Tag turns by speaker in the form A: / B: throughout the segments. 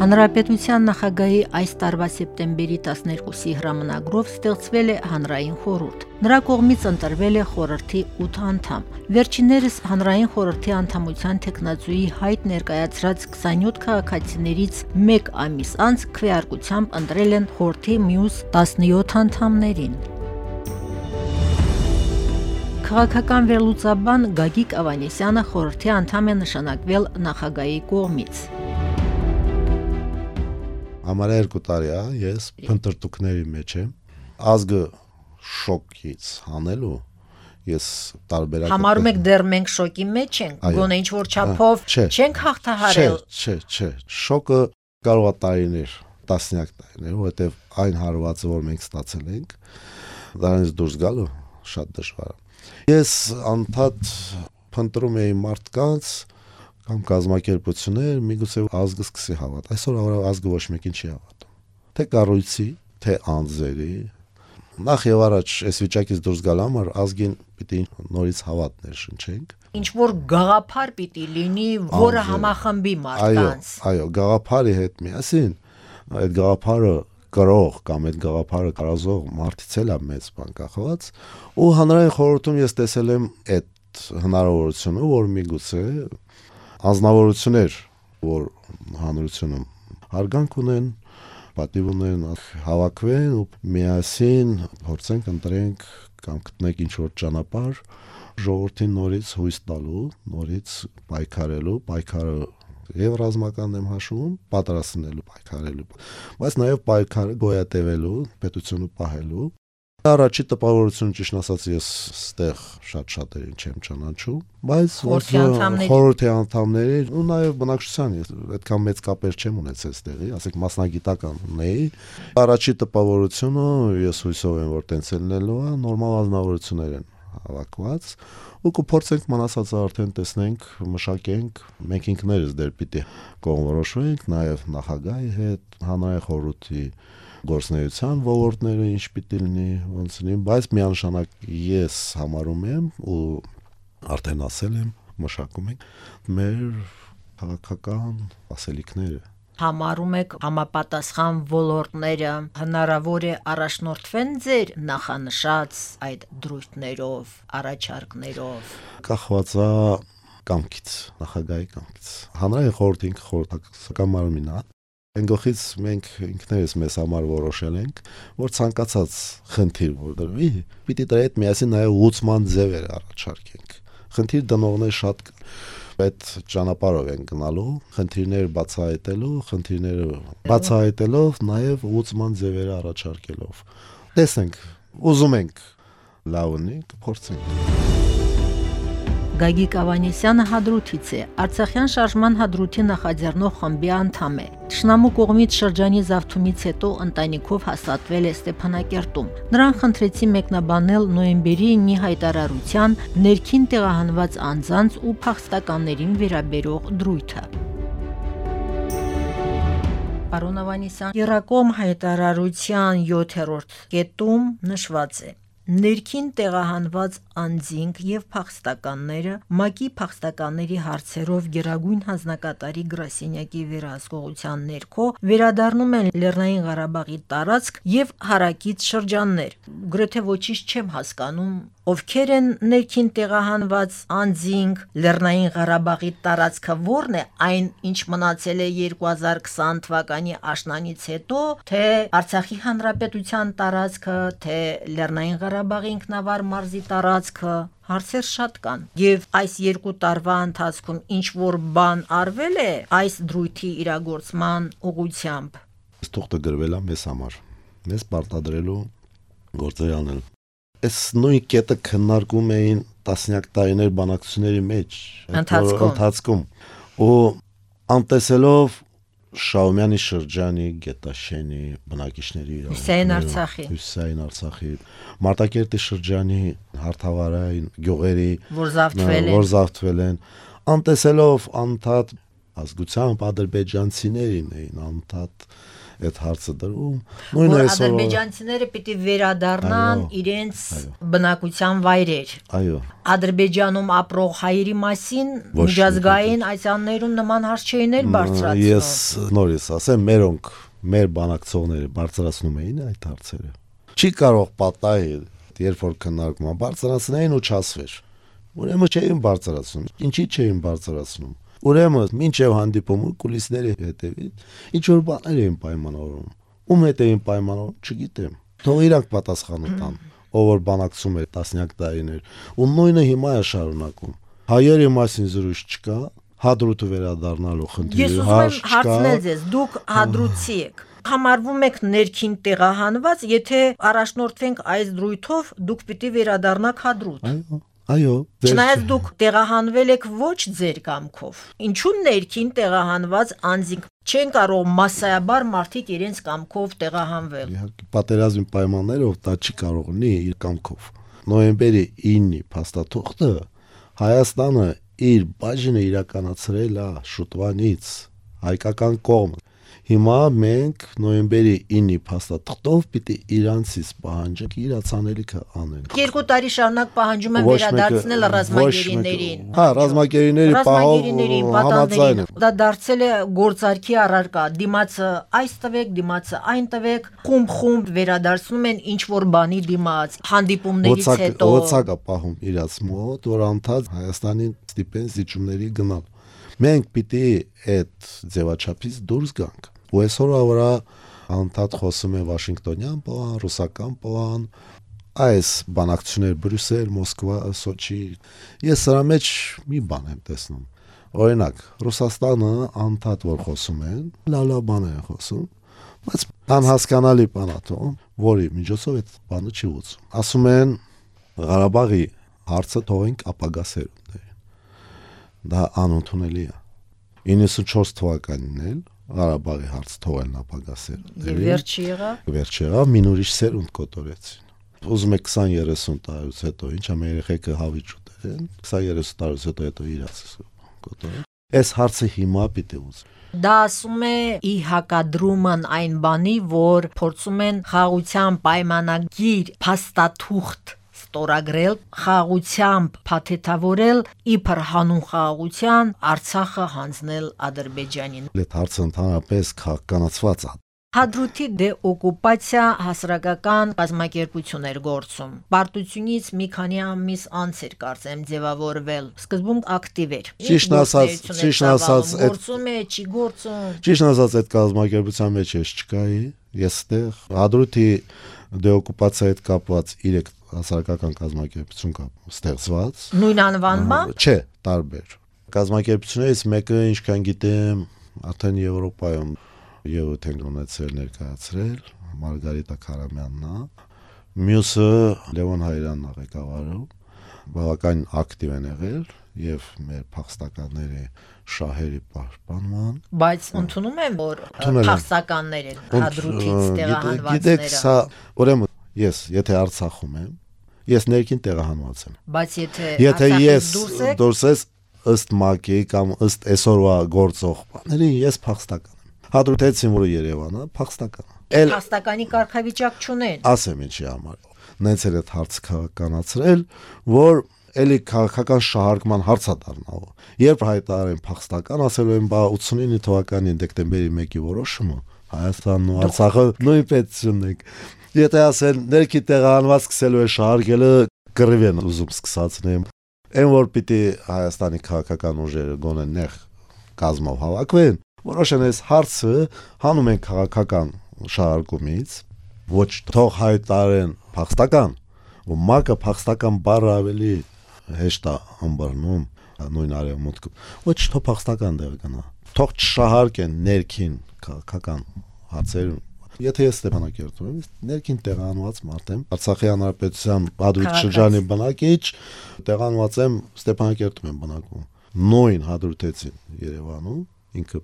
A: Հանրապետության նախագահի այս տարվա սեպտեմբերի 12-ի հրամանագրով ստեղծվել է հանրային խորհուրդ։ Նրա կողմից ընտրվել է խորհրդի 8 անդամ։ Վերջիններս հանրային խորհրդի անդամության տեխնացուի հայտ ներկայացրած 27 քաղաքացիներից 1 ամիս անց քվեարկությամբ ընտրել են խորհրդի մյուս 17 անդամներին։ Քաղաքական վերլուծաբան Գագիկ Ավանեսյանը խորհրդի անդամ է նշանակվել նախագահի կողմից
B: համարյա երկու տարի է ես փնտրտուքների մեջ եմ ազգը շոկից հանելու ես տարբերակ
A: Համարում եք դեռ մենք շոկի մեջ ենք, գոնե ինչ որ չափով չենք հաղթահարել։
B: Չէ, չէ, շոկը կարող է տարիներ, տասնյակ տարիներ, որովհետև այն հարվածը, որ մենք ստացել ենք, դրանից դուրս գալու շատ դժվար է։ Ես անդադ փնտրում էի մարդկանց, կամ կազմակերպություններ միգուցե ազգը սկսի հավատ։ Այսօր ազգը ոչ մեկին չի հավատում։ Թե կառույցի, թե անձերի։ Նախ եւ առաջ այս վիճակից դուրս գալ համար ազգին պիտի նորից հավատ ներշնչենք։
A: Ինչ որ գաղափար պիտի լինի, որը համախմբի մարդկանց։
B: Այո, այո, գաղափարի հետ միասին այդ գաղափարը կրող կամ այդ գաղափարը կարազող մարդից էլ է մեծ բան կախված ու հանրային խորհրդում ես տեսել եմ այդ հնարավորությունը որ միգուցե անznավորություններ, որ հանրությունում հարգանք ունեն, պատիվ ունեն, հավաքվեն ու միասին փորձենք ընտրենք կամ գտնենք ինչ որ ճանապարհ ժողովրդին նորից հույս տալու, նորից պայքարելու, պայքարը եւ ռազմական եմ հաշվում, պատրաստնելու պայքարելու, բայց նաեւ պայքարը գոյատևելու, պետությունը պահելու Առաջի տպավորությունը ճիշտ ասած ես ստեղ շատ շատերին չեմ ճանաչում, բայց խորհրդի անդամների ու նաև բնակչության այդքան մեծ կապեր չեմ ունեցել ստեղի, ասենք մասնագիտական ունեի։ Առաջի տպավորությունը ես հույսով եմ որ տենց լինելու է, նորմալ ազնվորություններ են հավաքված ու կփորձենք մնացածը արդեն տեսնենք, մշակենք, մենք ինքներս դեր պիտի կողմնորոշվենք նաև նախագահի հետ, հանրային խորհրդի գործնեության ոլորտները ինչ պիտի լինի, ոնց լինի, բայց միանշանակ ես համարում եմ ու արդեն ասել եմ, մշակում ենք մեր քաղաքական ասելիքները
A: համարում եք համապատասխան ոլորտները հնարավոր է առաջնորդվեն ձեր նախանշած այդ դրույթներով, առաջարկներով։
B: Կախվածա կամքից, նախագահի կամքից։ Հանրային խորհրդին խորհրդական մարմին է, Այն գողից մենք ինքներս մեզ համար որոշել ենք, որ ցանկացած խնդիր որ դրվի, պիտի դրա հետ միասին նաև ուծման ձևեր առաջարկենք։ Խնդիր դնողներ շատ այդ ճանապարհով են գնալու, խնդիրներ բացահայտելու, խնդիրները բացահայտելով նաև ուծման ձևերը առաջարկելով։ Տեսնենք, ուզում ենք լավ ունի, կփորձենք։
A: Գագիկ Ավանեսյանը հադրութից է, Արցախյան շարժման հադրութի նախաձեռնող խմբի անդամ է։ Տշնամու կողմից շրջանի զավթումից հետո ընտանիքով հաստատվել է Ստեփանակերտում։ Նրան խնդրեցի մեկնաբանել նոյեմբերի 9-ի հայտարարության ներքին տեղահանված անձանց ու փախստականներին վերաբերող դրույթը։ Պարոն Ավանեսյան, Երակոմ հայտարարության 7-րդ կետում նշված է ներքին տեղահանված անձինք եւ փախստականները ՄԱԿ-ի փախստականների հարցերով Գերագույն հանձնակատարի գրասենյակի վերահսկողության ներքո վերադառնում են Լեռնային Ղարաբաղի տարածք եւ հարակից շրջաններ։ Գրեթե ոչինչ չեմ հասկանում, ովքեր են ներքին տեղահանված անձինք, Լեռնային Ղարաբաղի տարածքը ո՞րն է, այն ինչ մնացել է 2020 թվականի աշնանից հետո, թե Արցախի հանրապետության տարածքը, թե Լեռնային Ղարաբաղի ինքնավար մարզի տարածքը, հարցեր շատ կան եւ այս երկու տարվա ընթացքում ինչ որ բան արվել է այս դրույթի իրագործման ուղությամբ
B: թուղթը գրվել է մեզ համար մեզ պարտադրելու գործեր անել այս նույն կետը քննարկում էին տասնյակ տարիներ բանակցությունների մեջ
A: ընթացքում
B: ու անտեսելով Շաումյանի շրջանի Գետաշենի բնակիչների
A: Հյուսային Արցախի
B: Հյուսային Արցախի Մարտակերտի շրջանի հարթավարային գյուղերի
A: որ զավթվել են
B: որ զավթվել են անտեսելով անդադ ազգությամբ ադրբեջանցիներին էին անդադ այդ հարցը դրում
A: նույն այսօր ադրբեջանցիները պիտի վերադառնան իրենց բնակության վայրեր
B: այո
A: ադրբեջանում ապրող հայերի մասին միջազգային այցաններում նման հարց չէին էլ բարձրացնում
B: ես նորից ասեմ մերոնք մեր բանակցողները բարձրացնում էին այդ հարցերը չի կարող պատահել երբ որ քննարկում բարձրացնեին ու չասվեր ուրեմն չէին բարձրացնում ինչի չէին բարձրացնում Ուրեմն, մինչև հանդիպումը կուլիսների հետևից ինչ որ բաներ էին պայմանավորում։ Ում հետ էին պայմանավորում, չգիտեմ։ Թող իրանք պատասխանը տան, ով որ բանակցում էր տասնյակ տարիներ։ Ու նույնը հիմա է շարունակում։ Հայերի մասին զրույց չկա, հադրուտը վերադառնալու խնդիրը
A: հարց չկա։ Ես ուզում եմ հարցնել ձեզ, դուք հադրուցի եք համարվում եք ներքին տեղահանված, եթե առաջնորդվենք այս դրույթով, դուք պիտի վերադառնաք հադրուտ։
B: Այո, Այո,
A: Չնայած դուք տեղահանվել եք ոչ ձեր կամքով։ Ինչու ներքին տեղահանված անձինք չեն կարող massայաբար մարդիկ իրենց կամքով տեղահանվել։
B: Իհարկե, պատերազմի պայմաններով դա չի կարող ունի իր կամքով։ Նոյեմբերի 9-ի փաստաթուղթը Հայաստանը իր բաժինը իրականացրել է շուտվանից հայկական կողմը Հիմա մենք նոյեմբերի 9-ի փաստաթղթով պիտի իրանցից պահանջենք իրացանելիքը անեն։
A: Երկու տարի շարունակ պահանջում են վերադարձնել ռազմագերիներին։
B: Հա, ռազմագերիների
A: պահով համաձայն են։ Դա դարձել է գործարքի առարկա։ Դիմացը այս տվեք, դիմացը այն տվեք, խումբ-խումբ վերադարձնում են ինչ որ բանի դիմաց, հանդիպումներից հետո։
B: Ոցակա պահում իրաց մոտ, որ անդադ Հայաստանին ստիպեն զիջումների գնալ մենք պիտի այդ ձևաչափից դուրս գանք ու այսօրվա վրա անդադ խոսում է Վաշինգտոնյան պլան, ռուսական պլան, այս բանակցություններ Բրյուսել, Մոսկվա, Սոչի։ Ես սրա մեջ մի բան եմ տեսնում։ Օրինակ, Ռուսաստանը անդադ որ խոսում են, լալա բան են խոսում, բայց անհասկանալի բան է թվում, որի միջոցով այդ բանը չի ուծում։ Ասում են Ղարաբաղի հարցը թողենք ապագա սերունդներին։ Դա անընդունելի է։ 94 թվականին էլ Ղարաբաղի հարց թողել ապագա սերունդներին։
A: Եվ վերջի եղավ։
B: Վերջի եղավ մինուրիշ սերունդ կոտորեցին։ Ուզում եք 20-30 տարուց հետո ինչ ամ երեխեքը հավիճ ուտեն, 20-30 տարուց հետո հետո իրաց կոտորեն։ Այս հարցը հիմա պիտի ուզ։
A: Դա ասում է ի հակադրումն այն բանի, որ փորձում են խաղության պայմանագիր փաստաթուղթ ստորագրել, խաղությամբ փաթեթավորել իբր հանուն խաղաղության Արցախը հանձնել Ադրբեջանին։
B: Այդ հարցը ընդհանրապես քաղաքականացված է։
A: Հադրութի դեօկուպացիա հասարակական կազմակերպություն էր գործում։ Պարտությունից մի քանի ամիս անց էր կարծեմ ձևավորվել։ Սկզբում ակտիվ էր։
B: Ճիշտ ասած, ճիշտ ասած,
A: գործում է, չի գործում։
B: Ճիշտ ասած, այդ կազմակերպության մեջ ես չկայի։ Ես այդեղ Հադրութի դեօկուպացիայի հետ կապված 3 հասարակական կազմակերպություն կա ստեղծված։
A: Նույն անվանմամբ։
B: Չէ, տարբեր։ Կազմակերպություններից մեկը, ինչքան գիտեմ, արդեն Եվրոպայում ելույթ են ունեցել ներկայացրել Մարգարիտա Քարամյանն է։ Մյուսը Լևոն Հայրանն է ղեկավարում։ Բավական ակտիվ են եղել եւ մեր փախստականների շահերի պաշտպանման
A: բայց ընդունում են որ փախստականներ են հադրութից տեղահանվածները
B: գիտեք սա ուրեմն ես եթե Արցախում եմ ես ներքին տեղահանված եմ
A: բայց եթե
B: եթե ես դուրս ես ըստ ՄԱԿ-ի կամ ըստ այսօրվա գործող բաների ես փախստական եմ հադրութեցին որ Երևանը փախստական
A: է փախստականի կարգավիճակ չունեն
B: ասեմ ինչի համար նենց էլ այդ հարցը քաղաքականացրել որ էլի քաղաքական շահարկման հարցա դառնալու։ Երբ հայտարարեն փախստական, ասելու են, բա 89 թվականի դեկտեմբերի 1-ի որոշումը Հայաստանն ու Արցախը նույն պետությունն են։ Եթե ասեն ներքի տեղանված սկսելու է շահարկելը կռիվ են ուզում սկսածնեմ։ Այն որ պիտի Հայաստանի քաղաքական ուժերը գոնե նեղ կազմով հավաքվեն, որոշեն այս հարցը հանում են քաղաքական շահարկումից, ոչ թող հայտարեն փախստական, ու մակը փախստական բառը ավելի հեշտ է ըմբռնում նույն արևմուտքում։ Ոչ թող փախստական դեր գնա։ Թող չշահարկեն ներքին քաղաքական հարցեր Եթե ես Ստեփանակերտում եմ, ներքին տեղանված մարդ եմ, Արցախի հանրապետության Հադրութ շրջանի բնակիչ, տեղանված եմ Ստեփանակերտում եմ բնակվում։ Նույն Հադրութեցին Երևանում, ինքը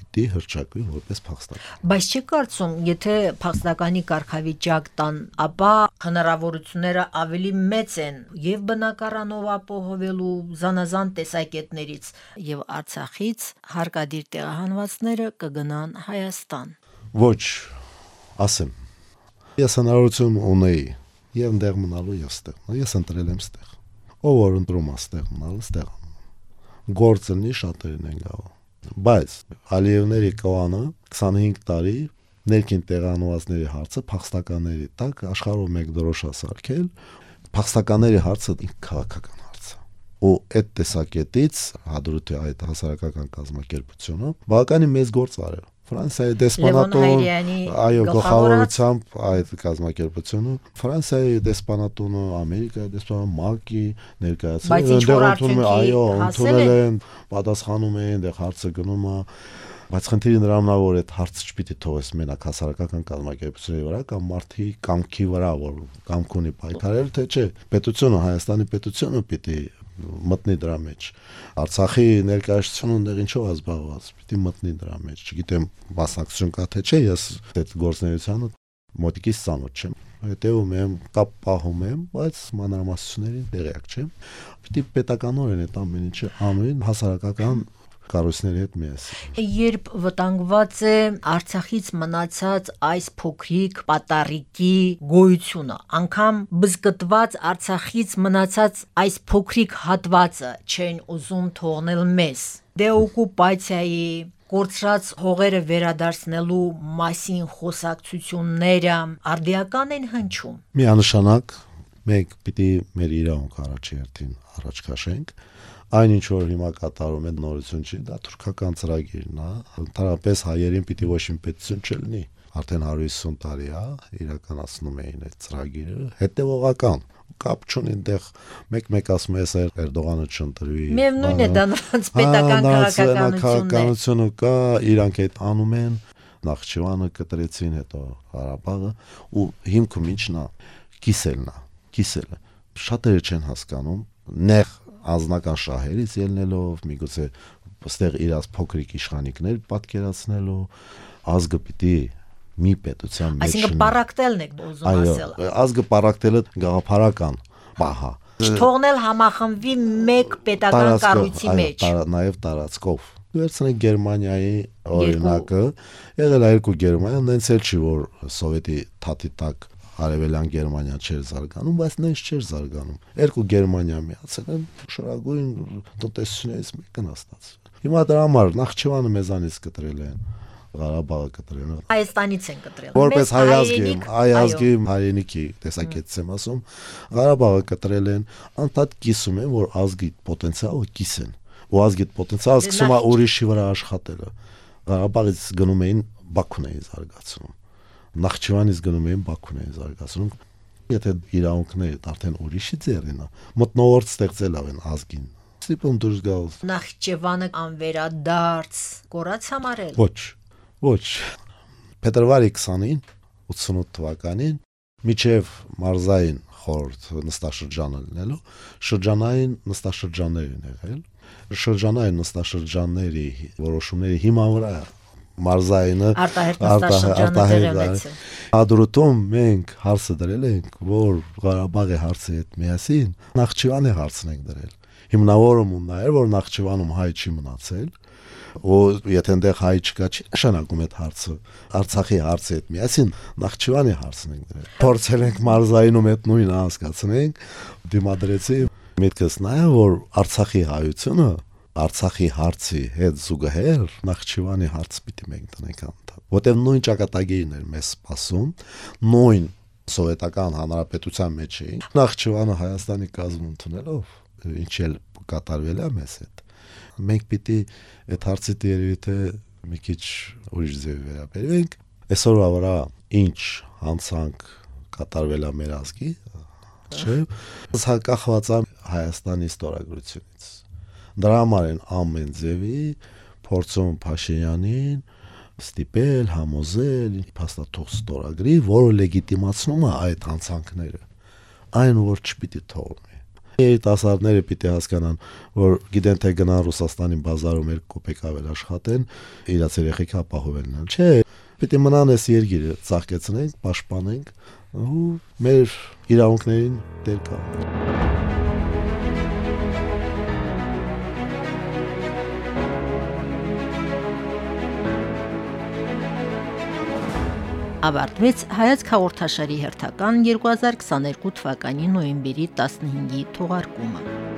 B: պիտի հրճակվի որպես փախստական։
A: Բայց չի կարծում, եթե փախստականի կարգավիճակ տան, ապա հնարավորությունները ավելի մեծ են եւ բնակարանով ապահովելու զանազան տեսակետներից եւ Արցախից հարկադիր տեղահանվածները կգնան Հայաստան։
B: Ոչ, ասեմ։ Ես հնարավորություն ունեի եւ այնտեղ մնալու եւ ստեղ։ Ես ընտրել եմ ստեղ։ Ով որ ընտրում է ստեղ մնալու, ստեղ գործնի շատերին են գալու։ Բայց Ալիևների կողանը 25 տարի ներքին տեղանվածների հարցը փախստականների տակ աշխարհով մեկ դրոշա սարքել փախստականների հարցը քաղաքական հարց է ու այդ տեսակետից հադրութի այդ հասարակական կազմակերպությունը բավականին մեծ գործ արել Ֆրանսիայի դեսպանատուն այո գլխավորությամբ այդ կազմակերպությունը Ֆրանսիայի դեսպանատունը Ամերիկայի դեսպանատունը ՄԱԿ-ի ներկայացրել
A: այնտեղ ընդունում
B: այո ընդունել են պատասխանում են այնտեղ հարցը գնում է բայց խնդիրը նրան նա որ այդ հարցը չպիտի թողես մենակ հասարակական կազմակերպությունների վրա կամ մարդի կամքի վրա որ կամք ունի պայքարել թե չէ պետությունը Հայաստանի պետությունը պիտի մտնի դրա մեջ։ Արցախի ներկայացությունը այնտեղ ինչով է զբաղված, պիտի մտնի դրա մեջ։ Չգիտեմ, մասնակցություն կա թե չէ, ես այդ գործնեությանը մոտիկից ծանոթ չեմ։ Հետևում եմ, կապ պահում եմ, բայց մանրամասություններին տեղյակ չեմ։ Պիտի պետականորեն այդ ամեն ինչը անույն հասարակական կառույցների հետ միասին։
A: Երբ վտանգված է Արցախից մնացած այս փոքրիկ պատարիկի գոյությունը, անգամ բզկտված Արցախից մնացած այս փոքրիկ հատվածը չեն ուզում թողնել մեզ։ Դեօկուպացիայի կորցրած հողերը վերադարձնելու մասին խոսակցությունները արդիական են հնչում։
B: Միանշանակ մենք պիտի մեր իրավունք առաջի հերթին առաջ քաշենք այն ինչ որ հիմա կատարում են նորություն չի, դա թուրքական ծրագիրն է։ Ընդհանրապես հայերին պիտի ոչ մի պետություն չլինի։ Արդեն 150 տարի է իրականացնում էին այդ ծրագիրը, հետևողական կապ չունի այնտեղ մեկ-մեկ ասում է սեր Էրդողանը չընտրվի։
A: Միևնույն է դա նրանց պետական քաղաքականությունն
B: է։ կա, իրանք այդ անում են Նախճիվանը կտրեցին, հետո Ղարաբաղը ու հիմքում ինչն է, կիսելն է, կիսելը։ Շատերը չեն հասկանում, նեղ անձնական շահերից ելնելով, միգուցե այստեղ իրաց փոքրիկ իշխանիկներ պատկերացնելով ազգը պիտի մի պետության մեջ
A: Այսինքն պարակտելն եք ուզում ասել։
B: Այո, ազգը պարակտելը գաղափարական բահա։
A: Չթողնել համախմբվի մեկ պետական կառույցի մեջ։
B: Այո, նաև տարածքով վերցնենք Գերմանիայի օրինակը, եղել է երկու Գերմանիա, նենց էլ չի որ սովետի թաթի տակ Արևելյան Գերմանիա չէր զարգանում, բայց նենց չէր զարգանում։ Երկու Գերմանիա միացել են շարագույն տնտեսությունից մեկն աստած։ Հիմա դրա համար Նախճիվանը մեզանից կտրել են Ղարաբաղը կտրել են։
A: Հայաստանից են կտրել։
B: Որպես հայ ազգի, հայ ազգի հայրենիքի տեսակետից եմ ասում, Ղարաբաղը կտրել են, անդադ կիսում են, որ ազգի պոտենցիալը կիսեն։ Ու ազգի պոտենցիալը սկսում է ուրիշի վրա աշխատելը։ Ղարաբաղից գնում էին Բաքուն էին զարգացնում Նախճիվանից գնում էին Բաքուն էին զարգացնում եթե իրավունքները արդեն ուրիշի ձեռին է մտնողորդ ստեղծել ավեն ազգին ստիպում դուրս գալ
A: Նախճեվանը անվերադարձ կորած համարել
B: ոչ ոչ փետրվարի 20-ին 88 թվականին միջև մարզային խորտ նստաշրջանը լինելու շրջանային նստաշրջաններ են եղել շրջանային նստաշրջանների որոշումների հիման վրա մարզայինը
A: արտահերտ
B: Ադրուտում մենք հարցը դրել ենք, որ Ղարաբաղի հարցի հետ միասին Նախճիվանի հարցն ենք դրել։ Հիմնավորում ու նաև որ Նախճիվանում հայ չի մնացել, ու եթե այնտեղ հայ չկա, չի նշանակում այդ հարցը։ Արցախի հարցի հետ միասին Նախճիվանի հարցն ենք դրել։ Փորձել ենք մարզայինում այդ նույնը հասկացնենք, դիմադրեցի միտքս նաև որ Արցախի հայությունը Արցախի հարցի հետ զուգահեռ Նախճիվանի հարց պիտի մենք տնենք անդադ։ Որտեւ նույն ճակատագիրն էր մեզ սպասում, նույն սովետական հանրապետության մեջ էին։ Նախճիվանը Հայաստանի կազմում ընդունելով, ինչ էլ կատարվել է մեզ հետ։ Մենք պիտի այդ հարցի երևի թե մի քիչ ուրիշ ձև վերաբերվենք։ Այսօրվա վրա ինչ հանցանք կատարվել է մեր ազգի, չէ՞։ Սա կախված է Հայաստանի ստորագրությունից Դրա համար են ամեն ձևի փորձում Փաշինյանին ստիպել, համոզել, փաստաթող ստորագրի, որը լեգիտիմացնում է այդ հանցանքները։ Այն որ չպիտի թողնի։ երիտասարդները պիտի հասկանան, որ գիտեն թե գնան Ռուսաստանի բազարում 2 կոպեկ ավել աշխատեն, իրաց երեխեքը ապահովելն են։ Չէ, պիտի մնան այս երկիրը, ծաղկեցնենք, պաշտպանենք ու մեր իրավունքներին դեր կա։
A: ավարտվեց հայացք հաղորդաշարի հերթական 2022 թվականի նոյեմբերի 15-ի թողարկումը։